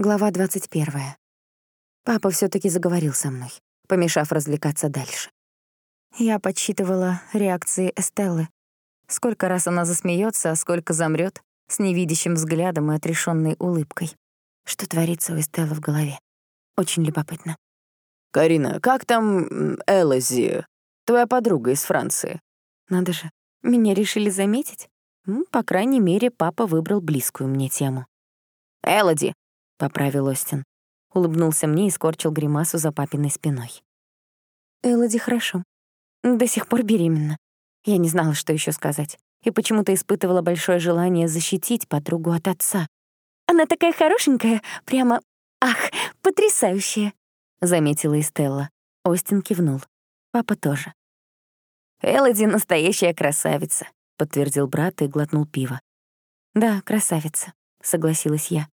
Глава 21. Папа все таки заговорил со мной, помешав развлекаться дальше. Я подсчитывала реакции Эстеллы. Сколько раз она засмеется, а сколько замрет с невидящим взглядом и отрешенной улыбкой. Что творится у Эстеллы в голове? Очень любопытно. «Карина, как там Элози, твоя подруга из Франции?» Надо же, меня решили заметить? По крайней мере, папа выбрал близкую мне тему. «Элоди, — поправил Остин. Улыбнулся мне и скорчил гримасу за папиной спиной. «Элоди хорошо. До сих пор беременна. Я не знала, что еще сказать, и почему-то испытывала большое желание защитить подругу от отца. «Она такая хорошенькая, прямо... Ах, потрясающая!» — заметила Эстелла. Остин кивнул. Папа тоже. «Элоди — настоящая красавица», — подтвердил брат и глотнул пиво. «Да, красавица», — согласилась я.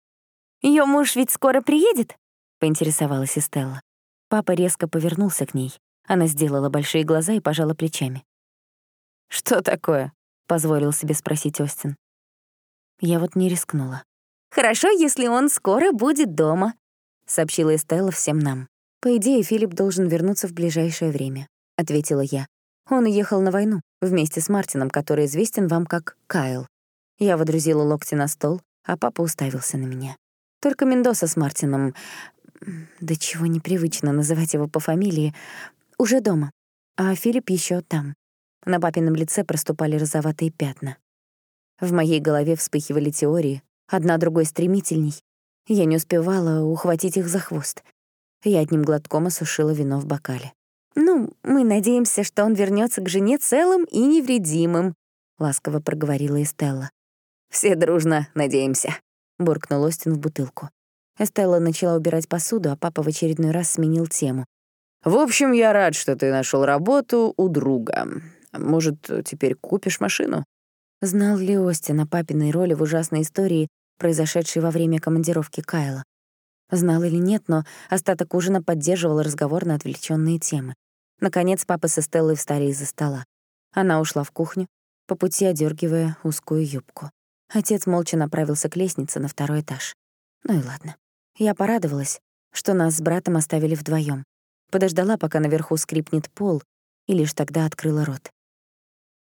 Ее муж ведь скоро приедет?» — поинтересовалась Эстелла. Папа резко повернулся к ней. Она сделала большие глаза и пожала плечами. «Что такое?» — позволил себе спросить Остин. Я вот не рискнула. «Хорошо, если он скоро будет дома», — сообщила Эстелла всем нам. «По идее, Филипп должен вернуться в ближайшее время», — ответила я. «Он уехал на войну вместе с Мартином, который известен вам как Кайл». Я водрузила локти на стол, а папа уставился на меня. Только Мендоса с Мартином, да чего непривычно называть его по фамилии, уже дома, а Филипп еще там. На папином лице проступали розоватые пятна. В моей голове вспыхивали теории, одна другой стремительней. Я не успевала ухватить их за хвост. Я одним глотком осушила вино в бокале. «Ну, мы надеемся, что он вернется к жене целым и невредимым», — ласково проговорила Эстелла. «Все дружно надеемся», буркнул Остин в бутылку. Эстелла начала убирать посуду, а папа в очередной раз сменил тему. «В общем, я рад, что ты нашел работу у друга. Может, теперь купишь машину?» Знал ли Остин о папиной роли в ужасной истории, произошедшей во время командировки Кайла? Знал или нет, но остаток ужина поддерживал разговор на отвлеченные темы. Наконец папа с Эстеллой встали из-за стола. Она ушла в кухню, по пути одергивая узкую юбку. Отец молча направился к лестнице на второй этаж. Ну и ладно. Я порадовалась, что нас с братом оставили вдвоем. Подождала, пока наверху скрипнет пол, и лишь тогда открыла рот.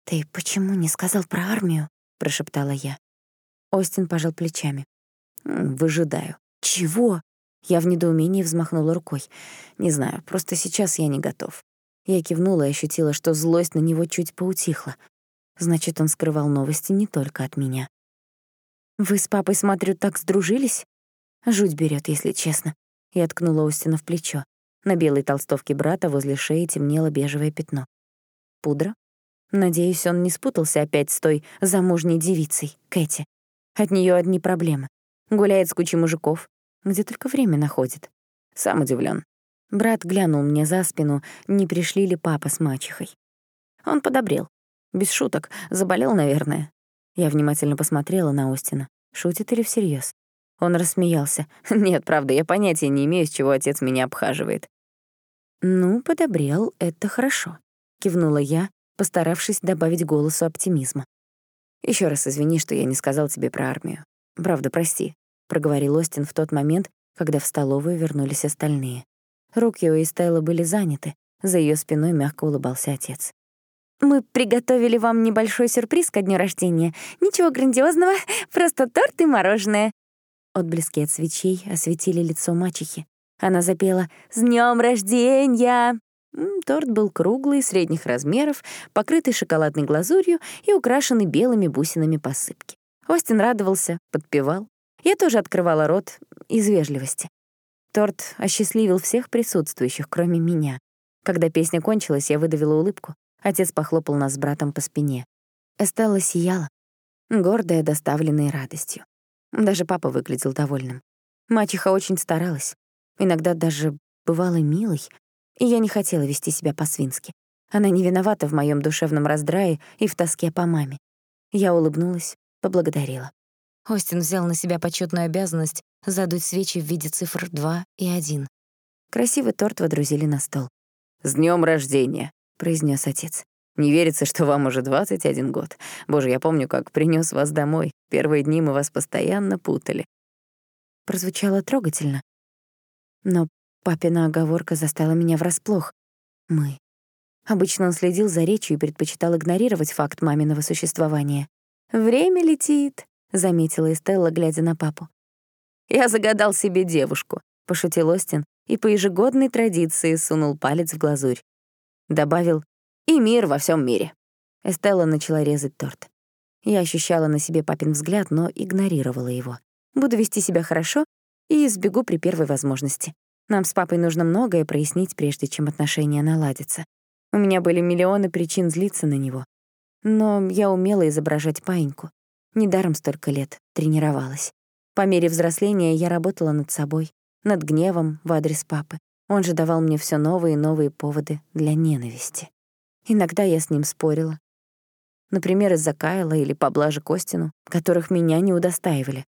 «Ты почему не сказал про армию?» — прошептала я. Остин пожал плечами. «Выжидаю». «Чего?» Я в недоумении взмахнула рукой. «Не знаю, просто сейчас я не готов». Я кивнула и ощутила, что злость на него чуть поутихла. Значит, он скрывал новости не только от меня. «Вы с папой, смотрю, так сдружились?» Жуть берет, если честно. Я ткнула Остина в плечо. На белой толстовке брата возле шеи темнело бежевое пятно. Пудра? Надеюсь, он не спутался опять с той замужней девицей, Кэти. От нее одни проблемы. Гуляет с кучей мужиков. Где только время находит. Сам удивлен. Брат глянул мне за спину, не пришли ли папа с мачехой. Он подобрел. Без шуток. Заболел, наверное. Я внимательно посмотрела на Остина. Шутит или всерьез? Он рассмеялся. «Нет, правда, я понятия не имею, с чего отец меня обхаживает». «Ну, подобрел, это хорошо», — кивнула я, постаравшись добавить голосу оптимизма. Еще раз извини, что я не сказал тебе про армию. Правда, прости», — проговорил Остин в тот момент, когда в столовую вернулись остальные. Руки у Эстеллы были заняты, за ее спиной мягко улыбался отец. Мы приготовили вам небольшой сюрприз ко дню рождения. Ничего грандиозного, просто торт и мороженое». Отблески от свечей осветили лицо мачехи. Она запела «С днем рождения!». Торт был круглый, средних размеров, покрытый шоколадной глазурью и украшенный белыми бусинами посыпки. Остин радовался, подпевал. Я тоже открывала рот из вежливости. Торт осчастливил всех присутствующих, кроме меня. Когда песня кончилась, я выдавила улыбку. Отец похлопал нас с братом по спине. Эстелла сияла, гордая, доставленной радостью. Даже папа выглядел довольным. Мачеха очень старалась, иногда даже бывала милой, и я не хотела вести себя по-свински. Она не виновата в моем душевном раздрае и в тоске по маме. Я улыбнулась, поблагодарила. Остин взял на себя почетную обязанность задуть свечи в виде цифр 2 и 1. Красивый торт водрузили на стол. «С днем рождения!» — произнес отец. «Не верится, что вам уже 21 год. Боже, я помню, как принес вас домой. Первые дни мы вас постоянно путали». прозвучало трогательно. Но папина оговорка застала меня врасплох. Мы. Обычно он следил за речью и предпочитал игнорировать факт маминого существования. «Время летит», — заметила Эстелла, глядя на папу. «Я загадал себе девушку», — пошутил Остин и по ежегодной традиции сунул палец в глазурь. Добавил «И мир во всем мире». Эстелла начала резать торт. Я ощущала на себе папин взгляд, но игнорировала его. Буду вести себя хорошо и сбегу при первой возможности. Нам с папой нужно многое прояснить, прежде чем отношения наладятся. У меня были миллионы причин злиться на него. Но я умела изображать паиньку. Недаром столько лет тренировалась. По мере взросления я работала над собой, над гневом в адрес папы. Он же давал мне все новые и новые поводы для ненависти. Иногда я с ним спорила. Например, из-за Кайла или поблажек Костину, которых меня не удостаивали.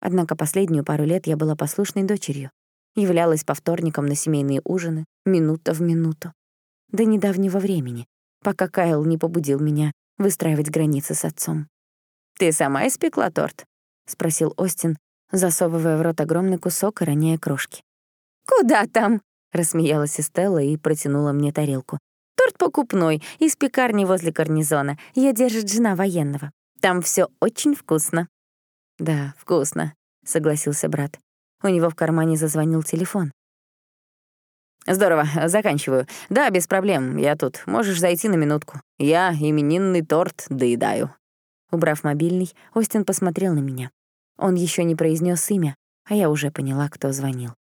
Однако последнюю пару лет я была послушной дочерью, являлась по вторникам на семейные ужины, минута в минуту. До недавнего времени, пока Кайл не побудил меня выстраивать границы с отцом. «Ты сама испекла торт?» — спросил Остин, засовывая в рот огромный кусок и роняя крошки. «Куда там?» — рассмеялась Эстелла и протянула мне тарелку. «Торт покупной, из пекарни возле гарнизона. Ее держит жена военного. Там все очень вкусно». «Да, вкусно», — согласился брат. У него в кармане зазвонил телефон. «Здорово, заканчиваю. Да, без проблем, я тут. Можешь зайти на минутку. Я именинный торт доедаю». Убрав мобильный, Остин посмотрел на меня. Он еще не произнес имя, а я уже поняла, кто звонил.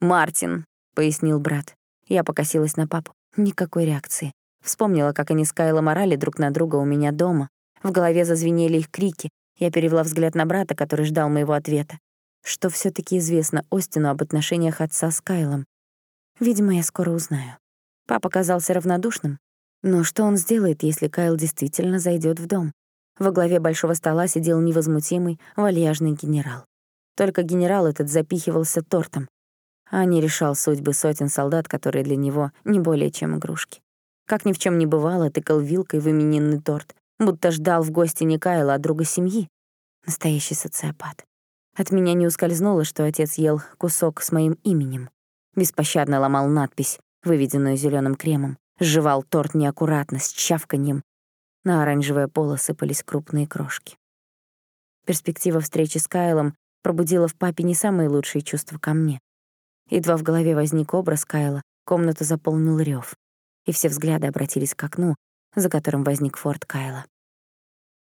«Мартин», — пояснил брат. Я покосилась на папу. Никакой реакции. Вспомнила, как они с Кайлом орали друг на друга у меня дома. В голове зазвенели их крики. Я перевела взгляд на брата, который ждал моего ответа. Что все таки известно Остину об отношениях отца с Кайлом? Видимо, я скоро узнаю. Папа казался равнодушным. Но что он сделает, если Кайл действительно зайдет в дом? Во главе большого стола сидел невозмутимый, вальяжный генерал. Только генерал этот запихивался тортом, а не решал судьбы сотен солдат, которые для него не более чем игрушки. Как ни в чем не бывало, тыкал вилкой в именинный торт, будто ждал в гости не Кайла, а друга семьи. Настоящий социопат. От меня не ускользнуло, что отец ел кусок с моим именем. Беспощадно ломал надпись, выведенную зеленым кремом, сживал торт неаккуратно, с чавканьем. На оранжевое поло сыпались крупные крошки. Перспектива встречи с Кайлом пробудила в папе не самые лучшие чувства ко мне. Едва в голове возник образ Кайла, комнату заполнил рев, и все взгляды обратились к окну, за которым возник форт Кайла.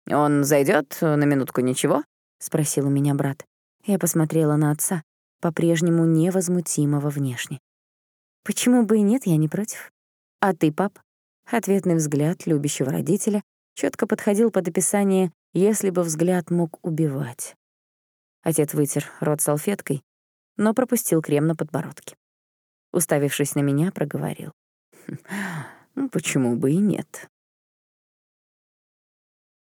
«Он зайдет на минутку, ничего?» — спросил у меня брат. Я посмотрела на отца, по-прежнему невозмутимого внешне. «Почему бы и нет, я не против. А ты, пап?» Ответный взгляд любящего родителя четко подходил под описание «если бы взгляд мог убивать». Отец вытер рот салфеткой, но пропустил крем на подбородке. Уставившись на меня, проговорил. «Ну, почему бы и нет?»